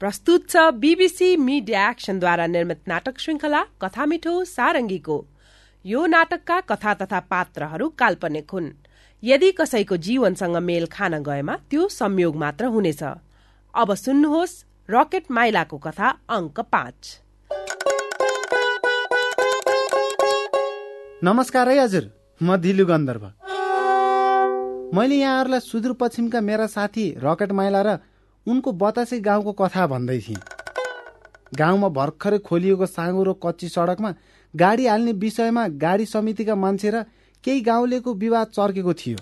प्रस्तुत छ BBC media एक्सनद्वारा निर्मित नाटक श्रृंखला कथा मिठो सारङ्गीको यो नाटकका कथा तथा पात्रहरू काल्पनिक हुन्। यदि कसैको जीवनसँग मेल खान गएमा त्यो संयोग मात्र हुनेछ। अब सुन्नुहोस् रकेट माइलाको कथा अङ्क पाँच। नमस्कार है हजुर म दिलु गन्धर्व। मैले यहाँहरूलाई सुदूरपश्चिमका मेरा साथी रकेट माइला र उनको बतासे गाउँको कथा भन्दै थिएँ। गाउँमा भर्खरै खोलिएको साँगुरो कच्ची सडकमा गाडी हाल्ने विषयमा गाडी समितिका मान्छे र केही गाउँलेको विवाद चर्केको थियो।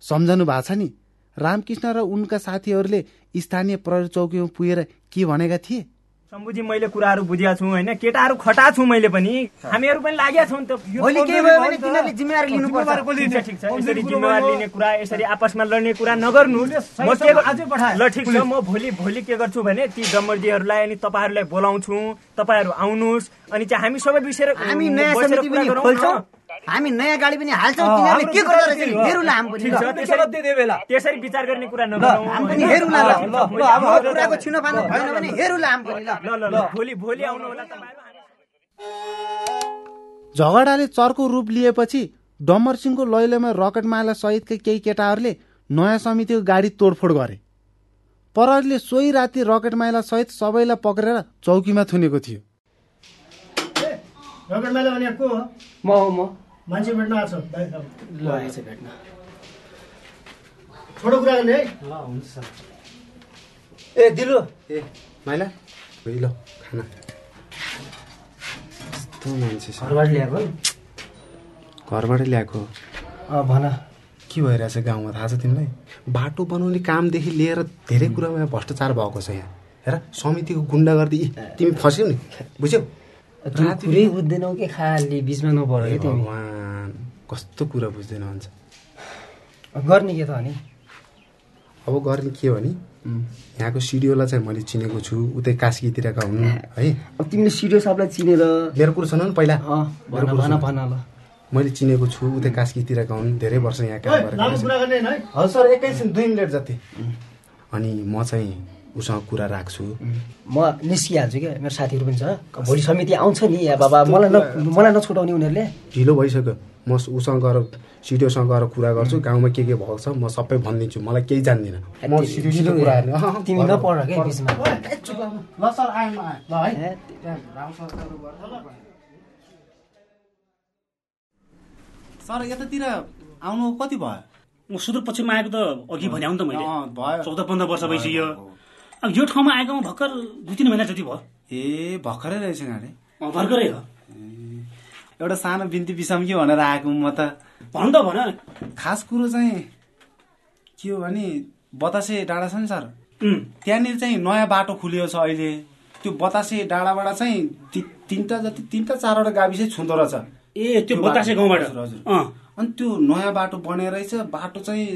सम्झनु भएको छ नि रामकृष्ण र उनका साथीहरूले स्थानीय प्रहरी चौकीमा पुगेर के भनेका थिए? शम्भुजी मैले कुराहरू बुझेको छु होइन? केटाहरू खटा छु मैले पनि। हामीहरू पनि लागेका छौँ यसरी जिम्मेवार लिने कुरा यसरी आपसमा लड्ने कुरा नगर्नु। ल ठिक छ। म भोलि भोलि के गर्छु भने ती डम्बरजीहरूलाई अनि तपाईँहरूलाई बोलाउँछु। तपाईँहरू आउनुहोस्। अनि चाहिँ हामी सबै विषय हामी नयाँ गाडी पनि हाल्छौँ तिनीहरूले के गर्दो रहेछ हेरौँला हामी पनि। ठिक छ त्यसरी त्यसरी विचार गर्ने कुरा नगरौँ हामी पनि हेरौँला ल यो कुराको छिनोफानो भएन भने हेरौँला हामी पनि ल। ल ल ल भोलि भोलि आउनु होला तपाईँहरू झगडाले चर्को रूप लिएपछि डम्बरसिंहको लैलोमा रकेटमाला सहितका केही केटाहरूले नयाँ समितिको गाडी तोडफोड गरे। प्रहरीले सोही राति रकेटमाला सहित सबैलाई पक्रेर चौकीमा थुनेको थियो। मान्छे भेट्न आएको छ। ल आएछ भेट्न। छोटो कुरा गर्ने है। ए दिलु। ए माइला। ल खाना। कस्तो मान्छे छ घरबाट ल्याएको घरबाट ल्याएको। अँ भन। के भइरहेछ गाउँमा? थाहा छ तिमीलाई? बाटो बनाउने कामदेखि लिएर धेरै कुरामा भ्रष्टाचार भएको छ यहाँ। हेर समितिको गुन्डा गर्दै इ, तिमी फस्यौ नि। बुझ्यौ? पुरै बुझ्दैनौ कि खाली बिचमा कि तिमी। कस्तो कुरा बुझ्दैन भन्छ गर्ने के त अनि? अब गर्ने के भने यहाँको सिडिओलाई चाहिँ मैले चिनेको छु उतै कास्कीतिरका हुन् है। अब तिमीले सिडियो सबलाई चिनेर मेरो कुरो सुन न पहिला। भन कुरो भन। भन ल। मैले चिनेको छु उतै कास्कीतिरका हुन् धेरै वर्ष यहाँ काम गरेको। कुरा सर एकैछिन दुई मिनट जति। अनि म चाहिँ उसँग कुरा राख्छु। म निस्किहाल्छु क्या मेरो साथीहरू पनि छ। भोलि समिति आउँछ नि या बाबा मलाई न मलाई नछुटाउने उनीहरूले। ढिलो भइसक्यो। म उसँग गएर सिडिओसँग गएर कुरा गर्छु गाउँमा के के भएको छ म सबै भनिदिन्छु। मलाई केही जान्दिनँ। तिमी। नपढ क्या बिचमा ल सर आएँ म आएँ ल है। ए, सर यतातिर आउनु कति भयो? म सुदूरपश्चिममा आएको त अघि भने त मैले। चौध पन्ध्र वर्ष भइसक्यो। अब यो ठाउँमा आएकोमा भर्खर दुई तिन महिना जति भयो। ए भर्खरै रहेछ गाडी भर्खरै हो। एउटा सानो बिन्ती बिसम के भनेर आएको म त? भन त भन। खास कुरो चाहिँ के हो भने बतासे डाँडा छ नि सर। त्यहाँनिर चाहिँ नयाँ बाटो खुलिएको छ अहिले। त्यो बतासे डाँडाबाट चाहिँ ति- तिनवटा जति तिनवटा चारवटा गाविसै छुँदो रहेछ। ए त्यो बतासे गाउँबाट। हजुर, अनि त्यो नयाँ बाटो बनेर रहेछ बाटो चाहिँ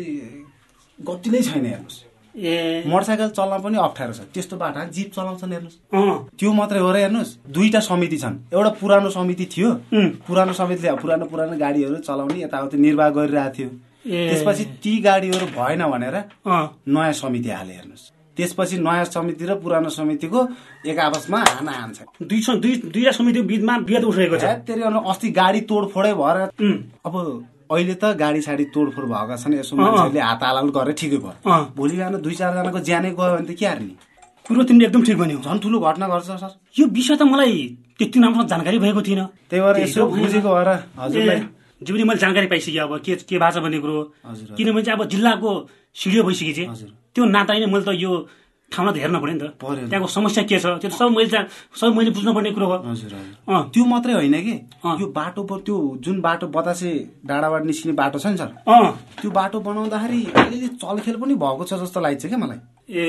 गति नै छैन हेर्नुहोस्। ए। मोटरसाइकल चल्न पनि अप्ठ्यारो छ। त्यस्तो बाटो जिप चलाउँछन् हेर्नुहोस्। त्यो मात्रै हो र हेर्नुहोस् दुईटा समिति छन्। एउटा पुरानो समिति थियो। पुरानो समितिले पुरानो पुरानो गाडीहरू चलाउने यताउति निर्वाह गरिरहेको थियो। त्यसपछि ती गाडीहरू भएन भनेर नयाँ समिति हाले हेर्नुहोस्। त्यसपछि नयाँ समिति र पुरानो समितिको एक आपसमा हाना हान्छ। दुई दुईवटा समितिको बिचमा उठेको छ। अस्ति गाडी तोडफोडै भएर अब अहिले त गाडी साडी तोडफोड भएका छन् यसो। मान्छेहरूले हात हालाल गरे ठिकै भयो। भोलि बिहान दुई चारजनाको ज्यानै गयो भने त के हार्ने कुरो तिमीले एकदम ठिक भन्यौ झन् ठुलो घटना गर्छ सर यो विषय त मलाई त्यति राम्रोसँग जानकारी भएको थिएन त्यही भएर यसो बुझेको भएर हजुरलाई जिउले मैले जानकारी पाइसकेँ अब के के भएको छ भन्ने कुरो। किनभने चाहिँ अब जिल्लाको सिडिओ भइसकेपछि हजुर। त्यो नाताले नै मैले त यो ठाउँलाई त हेर्न पर्यो नि त। त्यहाँको समस्या के छ? त्यो सब मैले चाहिँ सब मैले बुझ्नुपर्ने कुरो हो। हजुर अँ। त्यो मात्रै होइन कि? अँ। यो बाटो त्यो जुन बाटो बतासे डाँडाबाट निस्किने बाटो छ नि सर। अँ। त्यो बाटो बनाउँदाखेरि अलिअलि चलखेल पनि भएको छ जस्तो लाग्छ क्या मलाई। ए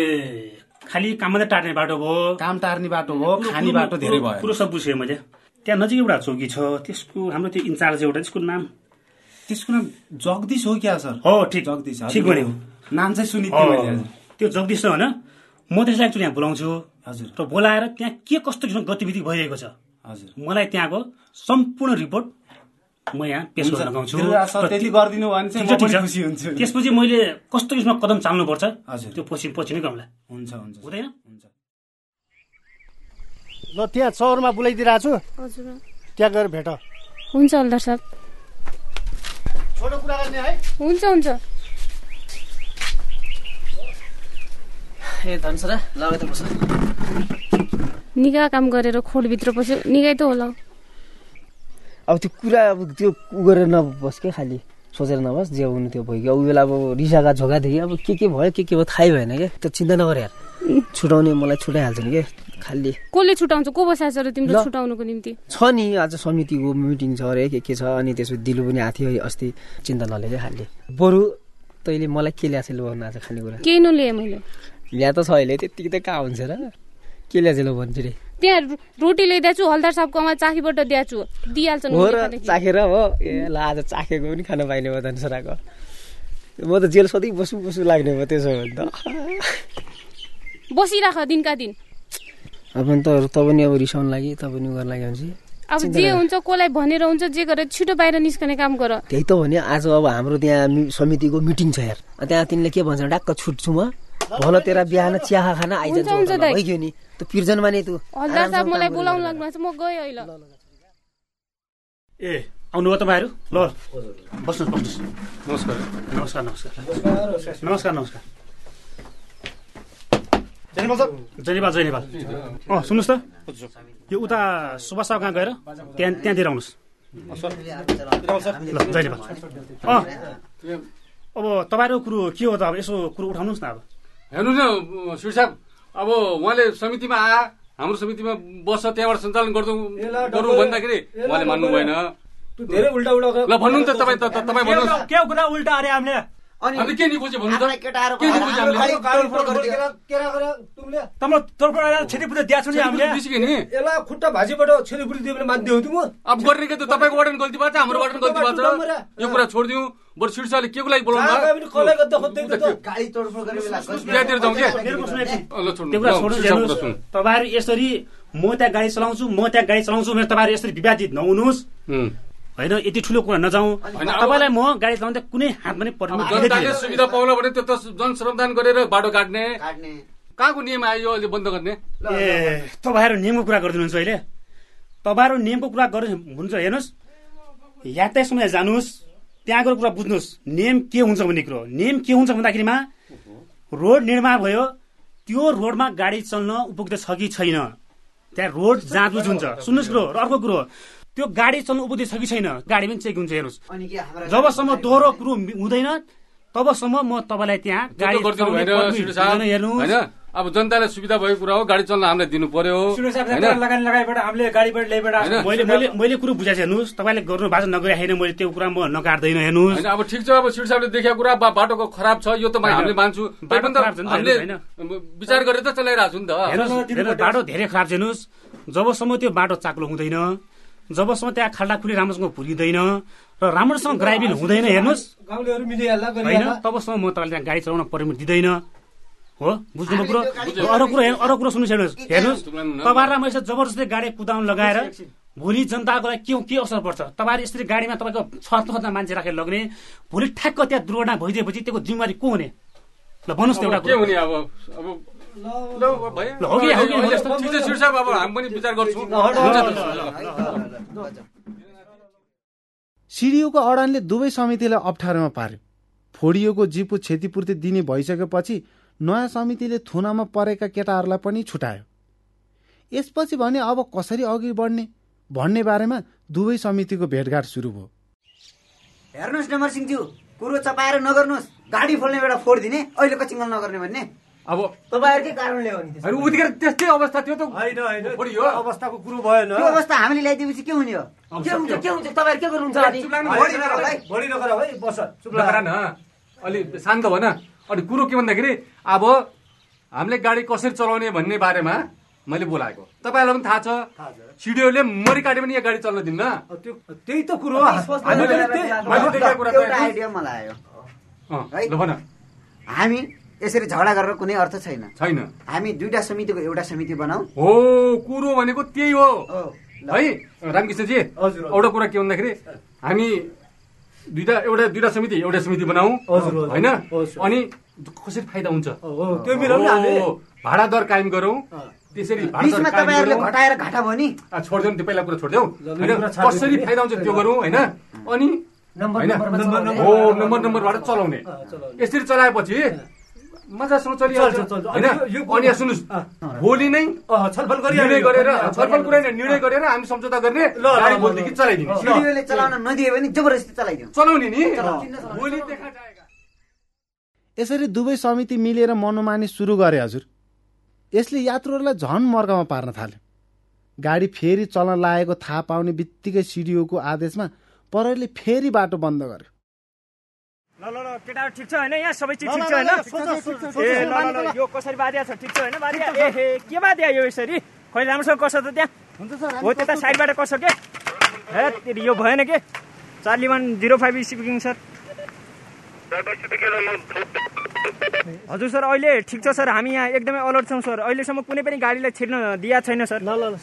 खालि काम मात्रै टार्ने बाटो भयो। काम टार्ने बाटो कुरो- खाने बाटो धेरै भयो। कुरो सब बुझेँ मैले। त्यहाँ नजिक एउटा चौकी छ। त्यसको हाम्रो त्यो इन्चार्ज एउटा त्यसको नाम? त्यसको नाम जगदीश हो क्या सर? हो ठिक। जगदीश ठिक। भन्यो। नाम चाहिँ हजुर। त्यो जगदीश छ होइन म त्यसलाई एकचोटि यहाँ बोलाउँछु। हजुर। र बोलाएर त्यहाँ के कस्तो किसिमको गतिविधि भइरहेको छ? हजुर। मलाई त्यहाँको सम्पूर्ण रिपोर्ट म यहाँ पेश गर्न लगाउँछु धन्यवाद सर र त्यति ती- गरिदिनु भयो भने चाहिँ ठिक छ, म पनि ठिक छ। खुसी हुन्छु। त्यसपछि मैले कस्तो किसिमको कदम चाल्नुपर्छ हजुर। त्यो पछि पछि नै गरौँला। हुन्छ हुन्छ। हुँदैन? हुन्छ। ल त्यहाँ सहरमा बोलाइदिइरहेको छु। हजुर। त्यहाँ गएर भेट। हुन्छ हल्दार साहब। छोटो कुरा गर्ने है। हुन्छ हुन्छ। ए धनसरा लगाइ त बस। निगा काम गरेर खोडभित्र पस्यो निगाइ त होला अब त्यो कुरा अब त्यो उ गरेर नबस् क्या खालि? सोचेर नबस् जे हुनु त्यो भयो कि अब बेला अब रिसाका झोकादेखि अब के के भयो के के भयो थाहै भएन क्या त्यो चिन्ता नगर यार। छुटाउने मलाई छुटाइहाल्छ नि क्या खालि। कसले छुटाउँछ? को बसाएछ र तिम्रो ल। छुटाउनुको निम्ति? छ नि आज समितिको मिटिङ छ अरे के के छ अनि त्यसपछि दिलु पनि आएको थियो अस्ति चिन्ता नले क्या खालि। बरु तैँले मलाई के ल्याएको छ भन्नु आज खाने कुरा। केही नलिएँ मैले। ल्या त छ अहिले त्यतिकै त कहाँ हुन्छ र? के ल्याएको छ भन्छु रे? त्यहाँ रोटी ल्याइदिएको छु हल्दार साहबकोमा चाखीबाट दिएको छु। दिइहाल्छन् हो र। चाखेर हो। ए ल आज चाखेको पनि खान पाइने भयो धनसराको म त जेल सधैँ बसु बसु लाग्ने भयो त्यसो भने त। बसिराख दिनका दिन। अब त त पनि अब रिसाउनु लागि त पनि गर्न लागि हुन्छ अब जे हुन्छ कसलाई भनेर हुन्छ जे गरेर छिटो बाहिर निस्कने काम गर। त्यही त भने आज अब हाम्रो त्यहाँ समितिको मिटिङ छ यार। त्यहाँ तिमीले के भन्छ डाक्क छुट्छु म। भन तेरा बिहान चिया खान आइजान्छ। भइगयो नि। त पिर्जनमा नि तँ। हल्दार साहब मलाई बोलाउनु। लाग्नु छ म गएँ अहिले। ए आउनुभयो तपाईँहरू? ल बस्नुहोस् बस्नुहोस्। नमस्कार। नमस्कार नमस्कार। नमस्कार नमस्कार। जय नेपाल जय नेपाल अँ सुन्नुहोस् त। यो उता सुभाष साहब कहाँ गएर? त्यहाँ त्यहाँतिर आउनुहोस्। ल जय नेपाल अँ। अब तपाईँहरूको कुरो के हो त? अब यसो कुरो उठाउनुहोस् न अब। हेर्नुहोस् न श्री साहब अब उहाँले समितिमा आए हाम्रो समितिमा बस्छ त्यहाँबाट सञ्चालन गर्दौँ गरौँ भन्दाखेरि उहाँले मान्नु भएन। धेरै उल्टा उल्टा ल भन्नु नि त तपाईँ तपाईँ भन्नुहोस्। के कुरा उल्टा अरे हामीले? यसलाई खुट्टा भाजीबाट दियो भने म अब गर्ने के त? तपाईँको वार्डन गल्ती भएको छ हाम्रो वार्डन गल्ती भएको छ। यो कुरा छोडिदिउँ। बरु शीर्षले के को लागि बोलाउनु। तपाईँहरू यसरी म त्यहाँ गाडी चलाउँछु म त्यहाँ गाडी चलाउँछु मेरो तपाईँहरू यसरी विवादित नहुनुहोस्। हुँ। होइन यति ठुलो कुरा नजाउँ। तपाईँलाई म गाडी चलाउँदा कुनै हात पनि जनताले सुविधा पाउन भने त्यो त जनश्रमदान गरेर बाटो काट्ने। कहाँको नियम आयो अहिले बन्द गर्ने? ए तपाईँहरू नियमको कुरा गरिदिनुहुन्छ अहिले। तपाईँहरू नियमको कुरा गर्नु हुन्छ हेर्नुहोस्। यातायात समय जानुहोस्। त्यहाँ गएर कुरा बुझ्नुहोस्। नियम के हुन्छ भन्ने कुरो। नियम के हुन्छ भन्दाखेरिमा रोड निर्माण भयो। त्यो रोडमा गाडी चल्न उपयुक्त छ कि छैन? त्यहाँ रोड जाँचबुझ हुन्छ। सुन्नुहोस् कुरो र अर्को कुरो। त्यो गाडी चल्न उपयुक्त छ कि छैन? गाडी पनि चेक हुन्छ हेर्नुहोस्। जबसम्म दोहोरो कुरो हुँदैन तबसम्म म तपाईँलाई त्यहाँ गाडी होइन? अब जनतालाई सुविधा भएको कुरा हो गाडी चल्न हामीलाई दिनु पर्यो। मैले कुरो बुझाएको हेर्नुहोस्। तपाईँले गर्नु भएको नगरे होइन मैले त्यो कुरा म नकाट्दैन हेर्नुहोस्। अब ठिक छ अब शिरसाहबले देखेको कुरा बाटोको खराब छ यो त। हामीले मान्छौँ। विचार गरेर त चलाइरहेको छु नि त। बाटो धेरै खराब छ हेर्नुहोस्। जबसम्म त्यो बाटो चाक्लो हुँदैन जबसम्म त्यहाँ खाल्डा खुली राम्रोसँग भुलिँदैन र राम्रोसँग ग्राइबिल हुँदैन हेर्नुहोस्। होइन तबसम्म म तपाईँलाई त्यहाँ गाडी चलाउन पर्मिट दिँदैन। हो बुझ्नुभयो कुरो? अरू कुरो अरू कुरो सुन्नुहोस् हेर्नुहोस्। हेर्नुहोस् तपाईँहरूलाई मैले जबरजस्ती गाडी कुदाउन लगाएर भोलि जनताको लागि के के असर पर्छ? तपाईँहरू यसरी गाडीमा तपाईँको छत्न छत्न मान्छे राखेर लग्ने भोलि ठ्याक्क त्यहाँ दुर्घटना भइदिएपछि त्यसको जिम्मेवारी को हुने? ल भन्नुहोस् न एउटा अब के कुरो हुने अब अब ल भयो ल, हो कि- हो कि भन्नुहोस् त। ठिक छ शिरसाह अब हामी पनि विचार गर्छौँ हुन्छ त। सिडिओको अडानले दुवै समितिलाई अप्ठ्यारोमा पार्यो फोडियोको जिपु क्षतिपूर्ति दिने भइसकेपछि नयाँ समितिले थुनामा परेका केटाहरूलाई पनि छुटायो यसपछि भने अब कसरी अघि बढ्ने भन्ने बारेमा दुवै समितिको भेटघाट सुरु भयो हेर्नुहोस् डमर सिंहज्यू कुरो चपाएर नगर्नुहोस् गाडी फोल्ने बेला फोडिदिने अहिले कचिङ्गल नगर्ने भन्ने अब तपाईँहरूकै कारणले हो नि त्यसो। होइन उतिखेर त्यस्तै अवस्था थियो त। होइन होइन अवस्थाको कुरो भएन। त्यो अवस्था हामीले ल्याइदिएपछि के हुने हो? के हुन्छ के हुन्छ? तपाईँहरू के गर्नुहुन्छ बढी नगर है। नगर बस चुप ल गर न। अलि शान्त भन। अनि कुरो के भन्दाखेरि अब हामीले गाडी कसरी चलाउने भन्ने बारेमा मैले बोलाएको। तपाईँहरूलाई पनि थाहा छ। सिडिओले मरि काटे पनि यहाँ गाडी चल्न दिन्न। त्यो त्यही त कुरो। हो विश्वास हामीले नगरेर त्यही- बेला मैले देखेको कुरा त एउटा हेर्नुहोस्। आइडिया मलाई आयो। अँ, है? ल भन। हामी यसरी झगडा गरेर कुनै अर्थ छैन। छैन। हामी दुईटा समितिको एउटा समिति बनाऊ। हो कुरो भनेको त्यही हो। हो रामकृष्णजी। एउटा कुरा के भन्दाखेरि हामी दुईटा एउटा दुईटा समिति एउटा समिति बनाऊ। होइन। अनि कसरी फाइदा हुन्छ? त्यो भाडा दर कायम गरौँ। त्यसरी घटाएर घाटा भयो नि। छोडिदेऊ नि त्यो पहिला कुरा छोडिदेऊ। कसरी नि। फाइदा हुन्छ त्यो गरौँ होइन? अनि। हो नम्बर नम्बरबाट चलाउने। यसरी चलाएपछि मजासँग चलिहाल्छ। होइन? अनि सुन्नुहोस्। भोलि नै छलफल। गरेर छलफल कुरा निर्णय गरेर हामी सम्झौता गर्ने गाडी भोलिदेखि। चलाइदिने। सिडिओले चलाउन नदिए भने जबरजस्ती चलाइदिउँ। चलाउने नि। भोलि देखा जाएगा। यसरी दुवै समिति मिलेर मनोमानी सुरु गरे हजुर। यसले यात्रुहरूलाई झन मर्कामा पार्न थाल्यो। गाडी फेरि चल्न लागेको थाहा पाउने बित्तिकै सिडिओको आदेशमा प्रहरीले फेरि बाटो बन्द गर्यो। ल ल केटाहरू ठिक छ होइन यहाँ सबै चिज ठिक छ होइन ए ल ल ल यो कसरी बाँधिया छ ठिक छ होइन बाँधिया ए हे के बाँधिया यो यसरी खै राम्रोसँग कसो त त्यहाँ हो त्यता साइडबाट कसो के हे तेरि यो भएन के Charlie one zero five speaking sir हजुर सर अहिले ठिक छ सर हामी यहाँ एकदमै अलर्ट छौँ सर अहिलेसम्म कुनै पनि गाडीलाई छिर्न दिया छैन सर ल ल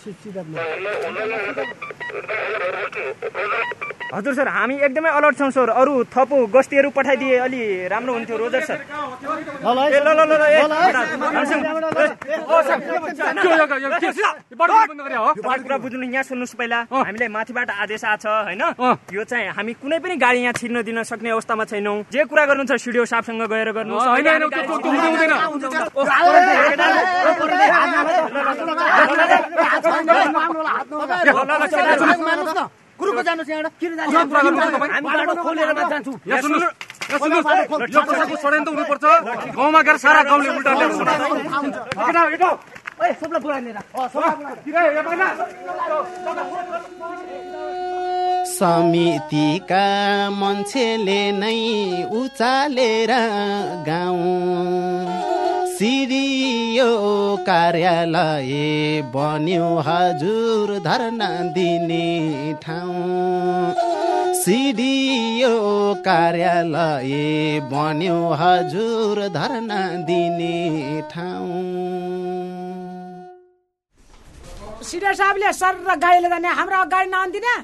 हजुर सर हामी एकदमै अलर्ट छौँ सर अरू थप गस्तीहरू पठाइदिए अलि राम्रो हुन्थ्यो रोजर सर कुरा बुझ्नु यहाँ सुन्नुहोस् पहिला हामीलाई माथिबाट आदेश आएको छ होइन। यो चाहिँ हामी कुनै पनि गाडी यहाँ छिर्न दिन सक्ने अवस्थामा छैनौँ जे कुरा गर्नु छ सिडिओ साहबसँग गएर गर्नु होइन, यहाँ षड्यन्त्र हुनुपर्छ। गाउँमा गएर सारा गाउँले उल्टा ल्याउँछ। समितिका मान्छेले नै उचालेर गाउँ। सिरियो कार्यालय बन्यो हजुर धर्ना दिने ठाउँ सिडियो कार्यालय बन्यो हजुर धर्ना दिने ठाउँ सिडियर साहबले सर र गाडीले जाने हाम्रो गाडी नआन्दिने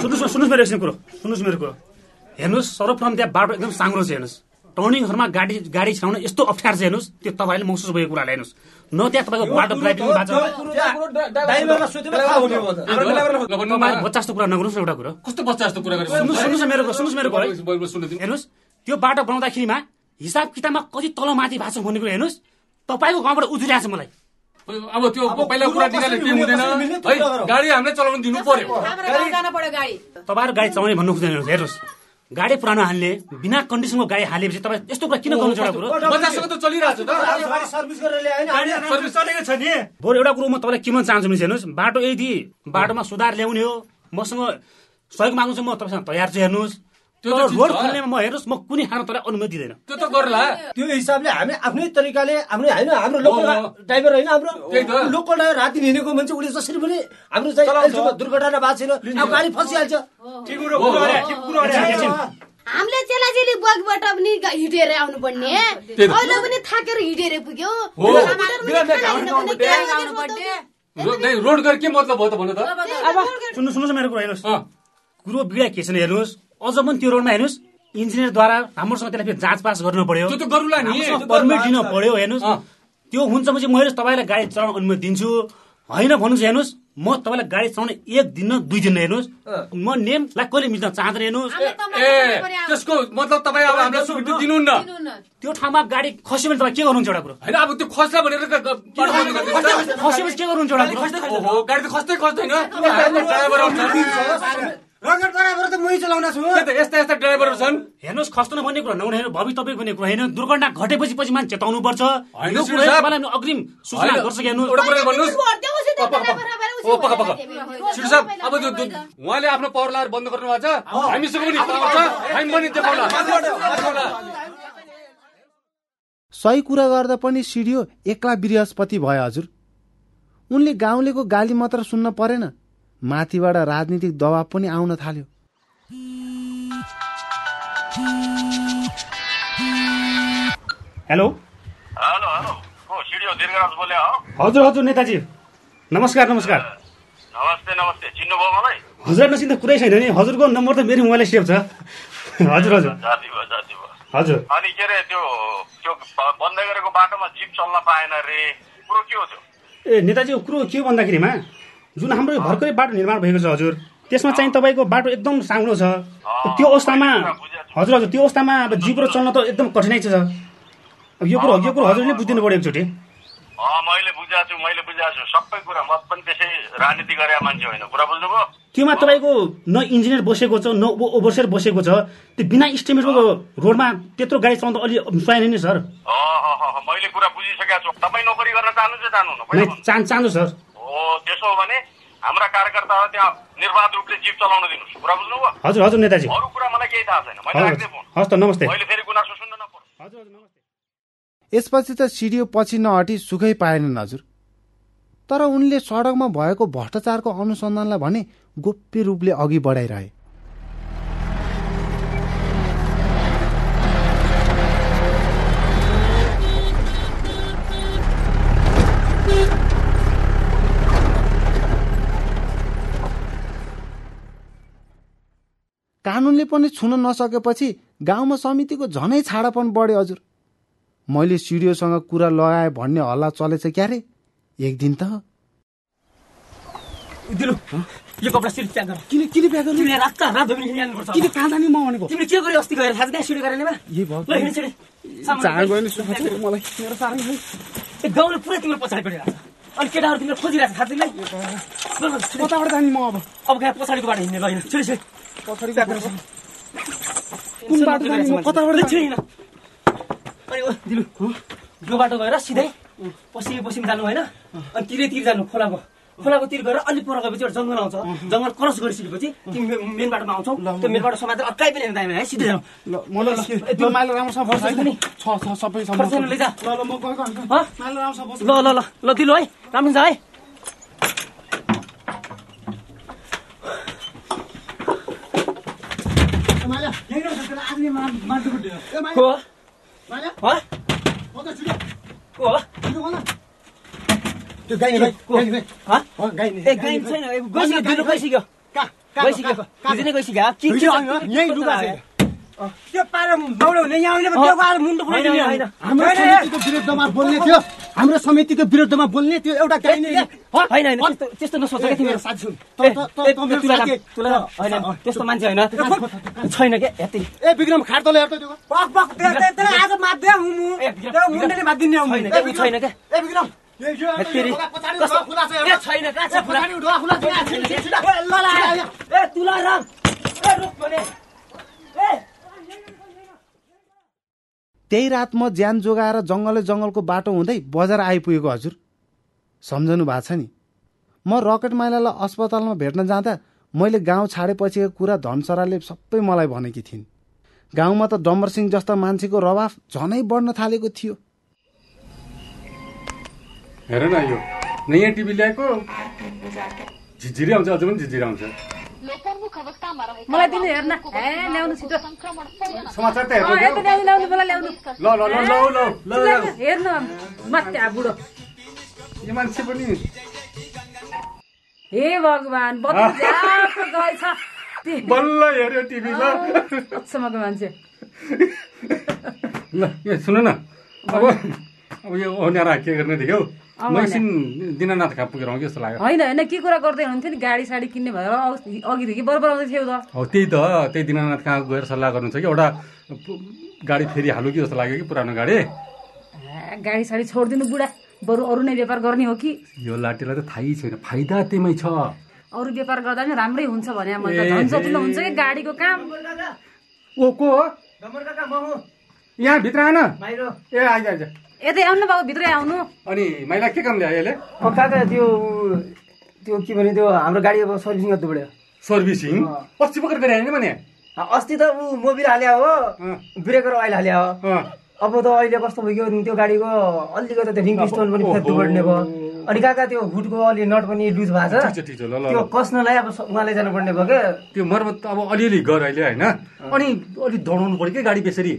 सुन्नुहोस् सुन्नुहोस् मेरो एकछिन कुरो सुन्नुहोस् मेरो कुरो हेर्नुहोस् सर्वप्रथम त्यहाँ बाटो एकदम साङ्ग्रो छ हेर्नुहोस् टर्निङहरूमा गाडी गाडी चलाउन यस्तो अप्ठ्यारो छ हेर्नुहोस् त्यो तपाईँले महसुस भएको कुरालाई हेर्नुहोस्। न त्यहाँ तपाईँको बाटो। तपाईँ बच्चा जस्तो कुरा नगर्नुहोस् न एउटा कुरो। कस्तो बच्चा जस्तो कुरा सुन्नुहोस् न मेरो कुरा, सुन्नुहोस् मेरो कुरा। हेर्नुहोस् त्यो बाटो बनाउँदाखेरिमा हिसाब किताबमा कति तल माथि भएको छ भन्ने कुरो हेर्नुहोस् तपाईँको गाउँबाट उजुरिरहेको छ मलाई। अब त्यो पहिला कुरा निकाले के हुँदैन है गाडी हामीले चलाउनु दिनु पर्यो। जानु पर्यो गाडी? तपाईँहरू गाडी चलाउने भन्नु खोज्दैन हेर्नुहोस्। गाडी पुरानो हाल्ने बिना कन्डिसनको गाडी हालेपछि तपाईँ यस्तो कुरा किन गर्नु छ त। गाडी सर्भिस गरेर ल्याएन हामी सर्भिस चलेको छ नि। बरु एउटा कुरो म तपाईँलाई के भन्न चाहन्छु भने चाहिँ हेर्नुहोस्। बाटो यदि बाटोमा सुधार ल्याउने हो। मसँग सहयोग माग्नु चाहिँ म तपाईँसँग तयार छु हेर्नुहोस्। तर रोड। खोल्नेमा म हेर्नुहोस् म कुनै खाना तपाईँलाई अनुमति दिँदैन। त्यो त गर्ला। त्यो हिसाबले हामी आफ्नै तरिकाले हाम्रो होइन हाम्रो लोकल। ड्राइभर होइन हाम्रो। लोकल ड्राइभर राति हिँडेको मान्छे उसले जसरी पनि हाम्रो दुर्घटना भएको छैन। अब गाडी फसिहाल्छ। हामीले चेलाचेली बगबाट पनि हिँडेर आउनु पर्ने अहिले पनि थाकेर हिँडेर पुग्यो। रोड गएर के मतलब भयो त भन्नु त। सुन्नु सुन्नुहोस् न मेरो कुरा हेर्नुहोस्। कुरो बिगा के छैन हेर्नुहोस्। अझ पनि त्यो रोडमा हेर्नुहोस् इन्जिनियरद्वारा राम्रोसँग त्यसलाई फेरि जाँच पास गर्नु पर्यो। त्यो त गरौँला नि। पर्मिट दिनु पर्यो हेर्नुहोस्। त्यो हुन्छ भने चाहिँ म हेर्नुहोस् तपाईँलाई गाडी चलाउन अनुमति दिन्छु। होइन भन्नु चाहिँ हेर्नुहोस् म तपाईँलाई गाडी चलाउन एक दिन न दुई दिन न हेर्नुहोस् म नेमलाई कहिले मिच्न चाहँदैन हेर्नुहोस्। त्यसको मतलब तपाईँ अब हामीलाई न। त्यो ठाउँमा गाडी खस्यो भने तपाईँ के गर्नुहुन्छ एउटा कुरो? होइन अब त्यो खस्ला भनेर। खस्यो भने के गर्नुहुन्छ एउटा कुरो? ओहो गाडी त खस्दै खस्दैन। रगत बराबर त मै चलाउन छु त यस्ता यस्ता ड्राइभरहरू छन्। हेर्नुहोस् खस्दैन भन्ने कुरा नहुने भवि तपाईँ भन्ने कुरा होइन। दुर्घटना घटेपछि पछि मान्छे चेताउनु पर्छ यो कुरा। तपाईँलाई अग्रिम सूचना गर्छ कि एउटा कुरा भन्नुहोस्। श्री साहब अब त्यो त्यो- उहाँले आफ्नो पावर लाएर बन्द गर्नु भएको छ हामीसँग पनि पावर छ। हामी पनि देखाउला। सही कुरा गर्दा पनि सिडियो एक्ला बृहस्पति भयो हजुर। उनले गाउँलेको गाली मात्र सुन्न परेन। माथिबाट राजनीतिक दबाव पनि आउन थाल्यो। हेलो? Hello hello. को सिडिओ दीर्घराज बोले हो। हजुर हजुर नेताजी। नमस्कार नमस्कार। नमस्ते नमस्ते। चिन्नुभयो मलाई? हजुर नचिन्ता कुरै छैन नि। हजुरको नम्बर त मेरो मोबाइलमा सेभ छ। हजुर हजुर। हजुर। अनि के अरे त्यो त्यो बन्द गरेको बाटोमा जिप चल्न पाएन रे। कुरो के हो त्यो? ए नेताजी कुरो के हो भन्दाखेरिमा? जुन हाम्रो यो भर्खरै बाटो निर्माण भएको छ हजुर त्यसमा चाहिँ तपाईँको बाटो एकदम साङ्लो छ। त्यो अवस्थामा हजुर हजुर त्यो अवस्थामा अब जिब्रो चल्न त एकदम कठिनाइ छ। अब यो कुरो यो कुरो हजुरले बुझिदिनु पऱ्यो एकचोटि। मैले बुझाएको छु मैले बुझाएको छु। सबै कुरा म पनि त्यसै राजनीति गरेका मान्छे होइन। कुरा बुझ्नुभयो? त्योमा तपाईँको न इन्जिनियर बसेको छ न ओभरसेयर बसेको छ। त्यो बिना इस्टिमेटको रोडमा त्यत्रो गाडी चलाउँदा अलि सुहाएन नि सर। मैले कुरा बुझिसकेको छु। तपाईँ नोकरी गर्न चाहनुहुन्छ चाहनुहुन्न। नै चाहन्छु चाहन्छु सर। हो त्यसो हो भने हाम्रा कार्यकर्ताहरू त्यहाँ निर्वाध रूपले जिप चलाउन दिनुहोस्। कुरा बुझ्नुभयो? हजुर हजुर नेताजी। अरू कुरा मलाई केही थाहा छैन। मैले हस् राख्दै फोन। हस् त नमस्ते। मैले फेरि गुनासो सुन्न नपर्छ यसपछि त सिडिओ पछि नहटी सुखै पाएनन् हजुर। तर उनले सडकमा भएको भ्रष्टाचारको अनुसन्धानलाई भने गोप्य रूपले अघि बढाइरहे। कानुनले पनि छुन नसकेपछि गाउँमा समितिको झनै छाडापन बढ्यो हजुर। मैले सिडिओसँग कुरा लगाएँ भन्ने हल्ला चलेछ क्यारे एक दिन त। यो कपडा सिल प्याक गर किन किन प्याक गर्नु? तिमीले रात किन म भनेको के गर्यो अस्ति गएर थाहा छ त्यहाँ सिडी गरेर ल्यामा यही भयो। ल हिँड छिडे चाँड गयो नि सुख थियो मलाई मेरो साह्रै है ए गाउँले पुरै तिम्रो पछाडि पडिरहेको छ। अनि केटाहरू तिमीले खोजिरहेको छ थाहा तिमीलाई। ल, ल, छिडे। कताबाट जाने म अब? अब कहाँ पछाडिको बाटो हिँड्ने ल हिँड। छिडे छिडे पछाडि कुन बाटो जाने म कताबाट अनि ओ दिलु यो बाटो गएर सिधै पश्चिम पश्चिम जानु होइन? अनि तिरै तिर जानु खोलाको। खोलाको तिर गएर अलिक पर गएपछि एउटा जङ्गल आउँछ। जङ्गल क्रस गरिसकेपछि तिमी मेन बाटोमा आउँछौ। त्यो मेन बाटो समातेर अट्काइ पनि हेर्दा है सिधै बस्छ ल ल ल ल दिलो है। राम्रो छ है माइला यहीँ रहेछ, त्यसलाई आदमी मार- मार्दै पऱ्यो। ए, माइला, को। त्यो गाई नि, गाई, गाई नि, गाई। हँ? हो, गाई नि, ए गाई गाई नि, छैन गाई। ए, गइसक्यो दिलो गइसक्यो कहाँ- कहाँ- गइसक्यो कहाँ- कहाँ- हिजो नै गइसक्यो के के हिजो छ? होइन, यहीँ डुबा छ। त्यो पारा दौड्यो भने यहाँ आउने त्यो पारा मुन्टो फुलाइदिने होइन, हाम्रो बोल्ने थियो हाम्रो समितिको विरुद्धमा बोल्ने त्यो एउटा गाई नै होइन। होइन त्यस्तो त्यस्तो नसोच साथी सुन। होइन मान्छे होइन। छैन यति। ए विक्रम हेर्दै त्यो बक बक आज ए। छैन त्यही रात म ज्यान जोगाएर जङ्गलै जङ्गलको बाटो हुँदै बजार आइपुगेको हजुर। सम्झनु भएको छ नि। म रकेट माइलालाई अस्पतालमा भेट्न जाँदा मैले गाउँ छाडेपछिको कुरा धनसराले सबै मलाई भनेकी थिइन्। गाउँमा त डम्बर सिंह जस्ता मान्छेको रवाफ झनै बढ्न थालेको थियो। हेर न यो नयाँ टिभी ल्याएको? झिझिरी आउँछ अझ पनि झिझिरी आउँछ। मलाई दिनु हेर्न ए ल्याउनु छिटो समाचार त अँ, हेर्नु यता ल्याउनु ल्याउनु मलाई ल्याउनु ल ल ल ल ल ल ल हेर्नु मत्या बुढो यो मान्छे पनि हे भगवान् बत्ती ज्याएको गएछ ती- बल्ल हेऱ्यो टिभी ल अचम्मको मान्छे ल यो सुन न. अब अब यो ओनारा के गर्ने थियो दिनानाथ कहाँ पुगेर आउँ कि जस्तो लाग्यो। होइन होइन के कुरा गर्दै हुनुहुन्थ्यो नि गाडी साडी किन्ने भएर अघि- अघिदेखि बरबर आउँदै थियो त? हो त्यही त त्यही दिनानाथ कहाँ गएर सल्लाह गर्नु छ कि एउटा गाडी फेरि हालु कि जस्तो लाग्यो कि पुरानो गाडी? गाडी साडी छोडिदिनु बुढा बरु अरू नै व्यापार गर्ने हो कि? यो लाटीलाई त थाहै छैन फाइदा त्यहीमै छ। अरू व्यापार गर्दा पनि राम्रै हुन्छ भने हुन्छ कि गाडीको काम? ओ को हो? यहाँ भित्र आएन? ए आइज आइज। यतै आउनु बाबु भित्रै आउनु। अनि माइला के काम ल्यायो यसले? अब काका त्यो त्यो के भने त्यो हाम्रो गाडी अब सर्भिसिङ गर्नु पऱ्यो। सर्भिसिङ? अस्ति पक्रेर गरे होइन भने? अस्ति त ऊ मोबिल हाल्या हो। ब्रेकर अहिले हाल्या हो। अब त अहिले कस्तो भयो त्यो गाडीको अलिकति त्यो रिङ स्टोन पनि फेर्नु पर्ने भयो। अनि काका त्यो हुडको अलि नट पनि लुज भएको छ। त्यो। कस्नलाई अब उहाँलाई जानुपर्ने भयो क्या। त्यो मर्मत अब अलिअलि गर अहिले होइन? अनि अलिक दौडाउनु पऱ्यो कि गाडी काका।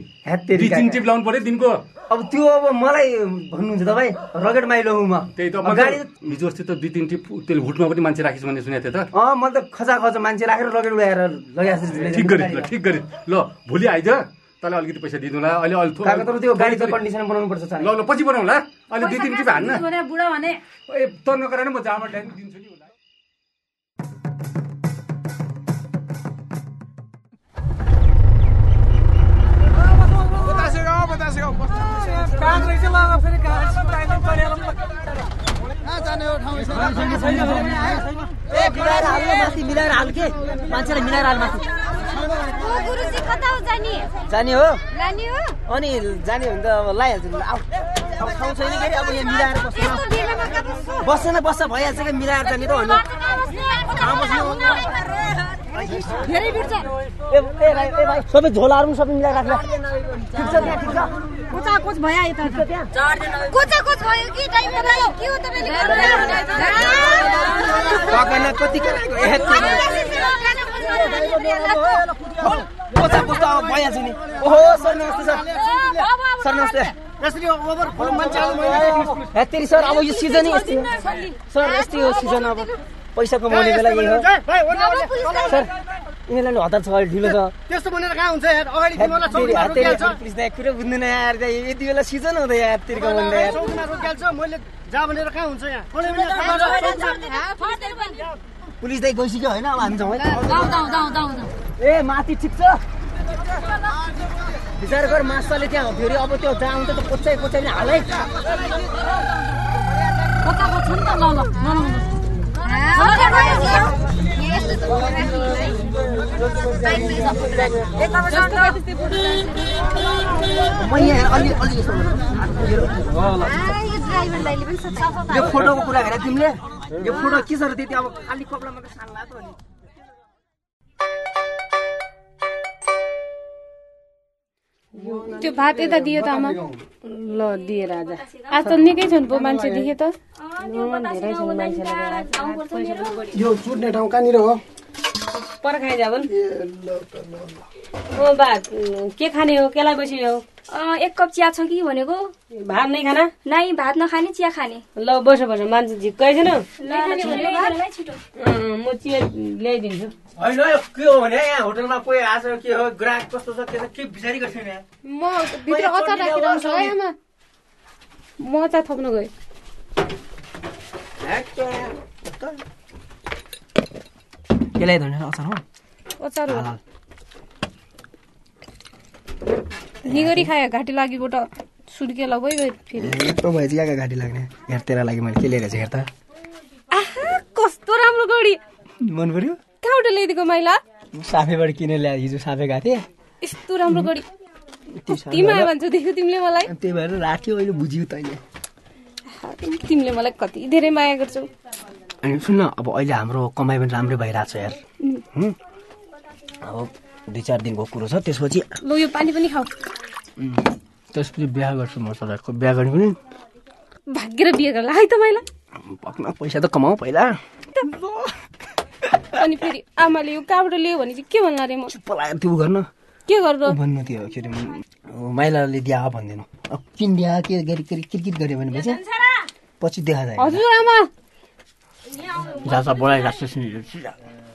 टिप लाउनु पऱ्यो दिनको। अब त्यो अब मलाई भन्नुहुन्छ तपाईँ रकेट माइलो म त्यही त गाडी हिजो अस्ति त दुई तिन टिप त्यसले हुटमा पनि मान्छे राखिस् भन्ने सुनेको थिएँ त। अँ मैले त खचा खचा मान्छे राखेर रकेट उडाएर लगाएर ठिक गरी ल ठिक गरी ल भोलि आइज। तँलाई अलिकति पैसा दिँदुला अहिले तर त्यो गाडी त थोरै- कन्डिसन बनाउनु पर्छ ल ल पछि बनाउँला। अहिले दुई तिन टिप हान्न बुढा भने? ए त नगरेर म जामा ल्याएर दिन्छु नि उसलाई। मिलाएर हाल्नु माथि मिलाएर हाल के? मान्छेलाई मिलाएर हाल माथि। जाने जाने हो जाने हो अनि जाने भने त अब लगाइहाल्छ ठाउँ छैन के अब यहाँ मिलाएर बस्छ न बस्छ भइहाल्छ कि मिलाएर जाने त होइन सबै झोलाहरू पनि सबै मिलाएर हो पकाउन कति सर अब यो सर यस्तै सिजन अब। पैसा कमाउने बेला यही हो। सर यिनीहरूलाई हतार छ अहिले ढिलो छ। त्यस्तो भनेर कहाँ हुन्छ कुरो बुझ्दैन यार यति बेला सिजन हुँदै यार मैले जा भनेर हुन्छ यहाँ पुलिस दाइ गइसक्यो होइन अब हामी जाउँ है ए माथि ठिक छ। विचार गर मास्टरले त्यहाँ फेरि अब त्यो जहाँ आउँछ त कोचाइ कोचाइ नै हालै। नि यो फोटोको कुरा हेर तिमीले। यो फोटो के छ र त्यति अब खाली कपडा मात्रै सान्ला त अनि त्यो भात यता दियो त आमा। ल दिए राजा। आज त निकै छन् पो मान्छे देखे त। धेरै छन् मान्छेलाई यो चुट्ने ठाउँ कहाँनिर हो? पर खाइजा भन् ओ भात के खाने हो केलाई बसियो एक कप चिया छ कि भनेको? भात नै खाना? नाइ भात नखाने चिया खाने। ल बस बस मान्छे झिक्कै छैन। म चिया ल्याइदिन्छु। होइन यो के हो भने यहाँ होटलमा कोही आछ के हो ग्राहक कस्तो छ के छ के बिचारी गर्छ म भित्र अचार राखिरहन्छु है आमा। म अचार थप्न गएँ। के ल्याइदिनु अचार हो अचार हो निगरी खायो घाँटी लागेबाट सुर्केला गइ गयो फेरि भएपछि घाँटी लाग्ने हेर तेरा लागि मैले के लिएर चाहिँ हेर त आहा कस्तो राम्रो गडी मन पर्यो कहाँबाट ल्याइदिएको मैला साफेबाट किनेर ल्याए हिजो साफे गएको थिएँ यस्तो राम्रो गडी माया भन्छ देख्यो तिमीले मलाई त्यही भएर राख्यो अहिले बुझ्यो तैँले तिमीले मलाई कति धेरै माया गर्छौ अनि सुन न अब अहिले हाम्रो कमाइ पनि राम्रै भइरहेको छ यार? अब दुई चार दिनको कुरो छ त्यसपछि ल यो पानी पनि खाऊ। त्यसपछि बिहा गर्छु म सदाको बिहा गर्ने पनि? भागेर बिहे गर्ला है त मैला पक्न पैसा त कमाऊ पहिला। अनि फेरि आमाले यो कहाँबाट ल्यायो भने चाहिँ के भन्ला रे म? पलाएर त्यो गर्न। के गर्नु? भन्नु त्यो के अरे माइलाले दिया भनिदिनु। किन दिया? के गरी गरी किरकिर गऱ्यो भने पछि पछि देखा যায় हजुर आमा। जासा बोलाइरहेको छु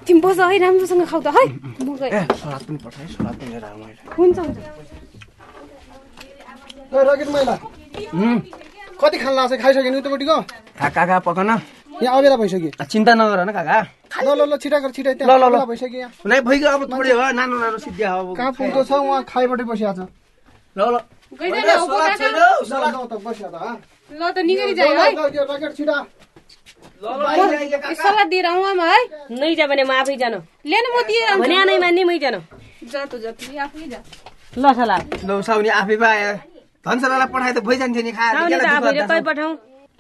तिमी बस है राम्रोसँग खाऊ त है? म गएँ ए सलाद पनि पठाएँ सलाद पनि लिएर आऊ मैले। हुन्छ हुन्छ। रकेट मैला। कति खान लाग्छ खाइसक्यो नि उतापट्टिको? काका पकाउन यहाँ अबेला भइसक्यो। चिन्ता नगर न काका। ल ल ल छिटा गर छिटा। ल, ल, ल। भइसक्यो यहाँ। नै भइगयो अब थोरै हो नानो नानो सिद्धिया हो। कहाँ पुग्दो छ? उहाँ खाइबाटै बसिरहेको छ। ल ल। ल त निगरी जायो है? ल, ल, यो रकेट छिटा। सल्लाह दिएर आउँ आमा है? नै जा भने म आफै जानु। लिएन म दिएर। भने नै मान्ने मै जानु। जा त जा तिमी आफै जा। ल सला ल साउनी आफै पाए। धनसरालाई पठाए त भइजान्थ्यो नि खाएर साउने त आफैले कै पठाउँ।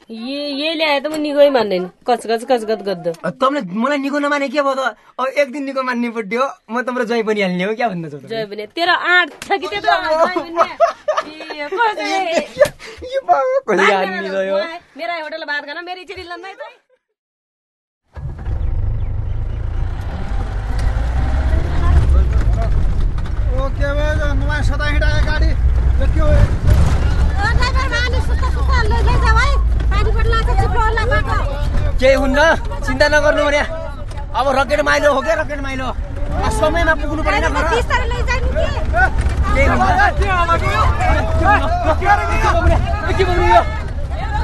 ये ये ल्याए त म निगै मान्दैन। कच कच कच कच गद्दो तपाईँले मलाई निको नमाने के भयो त? अब एक दिन निको मान्ने पड्यो म तपाईँलाई जय पनि हाल्ने हो क्या भन्दैछ जय भने तेरो आँट छ कि हान्ने गयो मेरा होटल बात गर्न मेरी चिरी लन्दै त ओ के भयो नुहाए सदा हिँडायो गाडी यो के हो केही हुन्न? चिन्ता नगर्नु भने अब रकेट माइलो हो क्या रकेट माइलो। समयमा पुग्नु परेन के? भन्नु यो?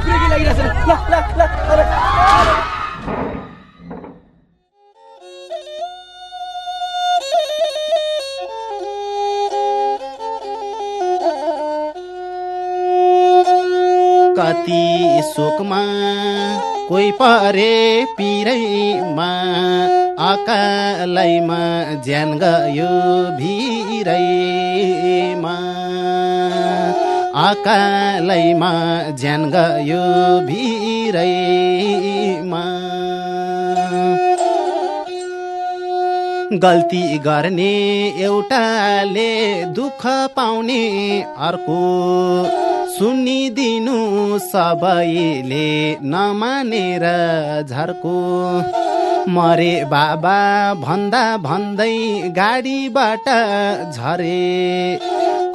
ब्रेकी लागिरहेछ शोकमा कोही परे पिरैमा अकालैमा ज्यान गयो भिरैमा। अकालैमा ज्यान गयो भिरैमा। गल्ती गर्ने एउटाले दुःख पाउने अर्को सुनिदिनु सबैले नमानेर झर्को। मरे बाबा भन्दा भन्दै गाडीबाट झरे।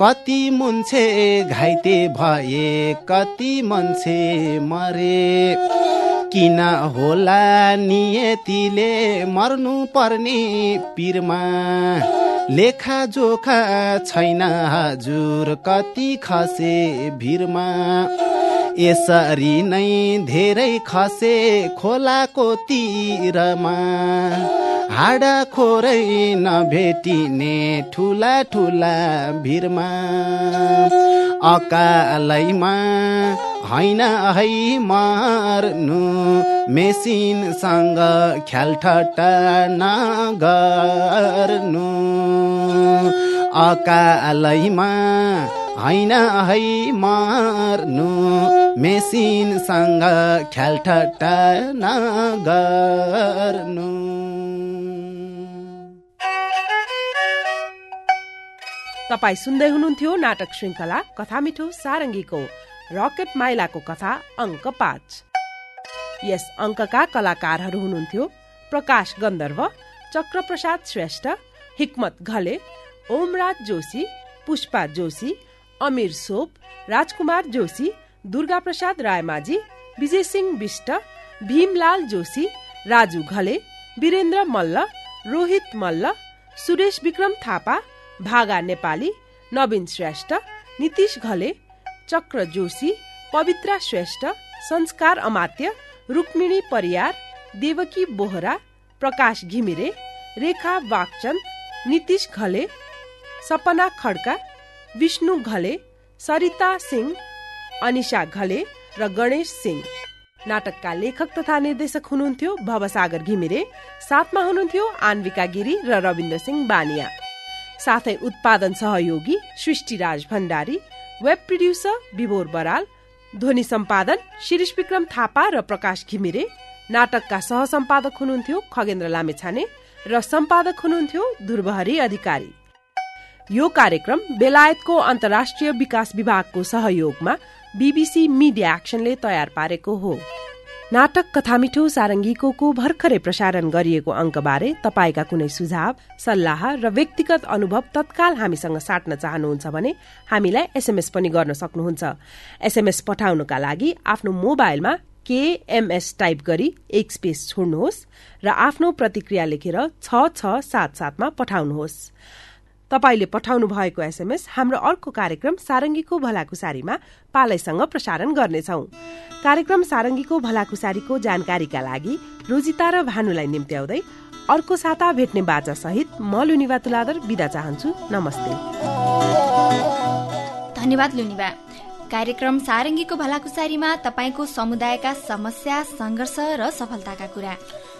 कति मुन्छे घाइते भए कति मान्छे मरे। किन होला नियतिले मर्नु पर्ने पिरमा? लेखा जोखा छैन हजुर कति खसे भिरमा। यसरी नै धेरै खसे खोलाको तिरमा। हाडा खोरै नभेटिने ठुला ठुला भिरमा। अकालैमा होइन है मार्नु। मेसिनसँग ख्यालठट्टा नगर्नु। अकालैमा होइन है मार्नु। मेसिनसँग ख्यालठट्टा नगर्नु। तपाईँ सुन्दै हुनुहुन्थ्यो नाटक श्रृङ्खला कथा मिठो सारङ्गीको रकेट माइलाको कथा अङ्क पाँच। यस अङ्कका कलाकारहरू हुनुहुन्थ्यो प्रकाश गन्धर्व चक्र प्रसाद श्रेष्ठ हिक्मत घले ओमराज जोशी पुष्पा जोशी अमिर सोप राजकुमार जोशी दुर्गा प्रसाद रायमाझी विजय सिंह विष्ट भीमलाल जोशी राजु घले वीरेन्द्र मल्ल रोहित मल्ल सुरेश विक्रम थापा भागा नेपाली नवीन श्रेष्ठ नितिश घले चक्र जोशी पवित्रा श्रेष्ठ संस्कार अमात्य रुक्मिणी परियार देवकी बोहरा प्रकाश घिमिरे रेखा वागचन्द नितिश घले सपना खड्का विष्णु घले सरिता सिंह अनिशा घले र गणेश सिंह। नाटकका लेखक तथा निर्देशक हुनुहुन्थ्यो भवसागर घिमिरे साथमा हुनुहुन्थ्यो आन्विका गिरी र रविन्द्र सिंह बानिया। साथै उत्पादन सहयोगी सृष्टिराज भण्डारी वेब प्रड्युसर विभोर बराल ध्वनि सम्पादन शिरिष विक्रम थापा र प्रकाश घिमिरे नाटकका सह सम्पादक हुनुहुन्थ्यो खगेन्द्र लामेछाने र सम्पादक हुनुहुन्थ्यो ध्रुवहरी अधिकारी। यो कार्यक्रम बेलायतको अन्तर्राष्ट्रिय विकास विभागको सहयोगमा बीबीसी मिडिया एक्सनले तयार पारेको हो। नाटक कथा मिठो सारङ्गीको को भर्खरै प्रसारण गरिएको अङ्कबारे तपाईँका कुनै सुझाव सल्लाह र व्यक्तिगत अनुभव तत्काल हामीसँग साट्न चाहनुहुन्छ भने हामीलाई एसएमएस पनि गर्न सक्नुहुन्छ। एसएमएस पठाउनुका लागि आफ्नो मोबाइलमा केएमएस टाइप गरी एक स्पेस छोड्नुहोस् र आफ्नो प्रतिक्रिया लेखेर छ छ सात सातमा पठाउनुहोस्। तपाईँले पठाउनु भएको एसएमएस हाम्रो अर्को कार्यक्रम सारङ्गीको भलाकुसारीमा पालैसँग प्रसारण गर्नेछौ। कार्यक्रम सारङ्गीको भलाकुसारीको जानकारीका लागि रोजिता र भानुलाई निम्त्याउँदै अर्को साता भेट्ने बाचा सहित म लुनिवा तुलादर बिदा चाहन्छु। नमस्ते। धन्यवाद लुनिवा। कार्यक्रम सारङ्गीको भलाकुसारीमा तपाईँको समुदायका समस्या संघर्ष र सफलताका कुरा।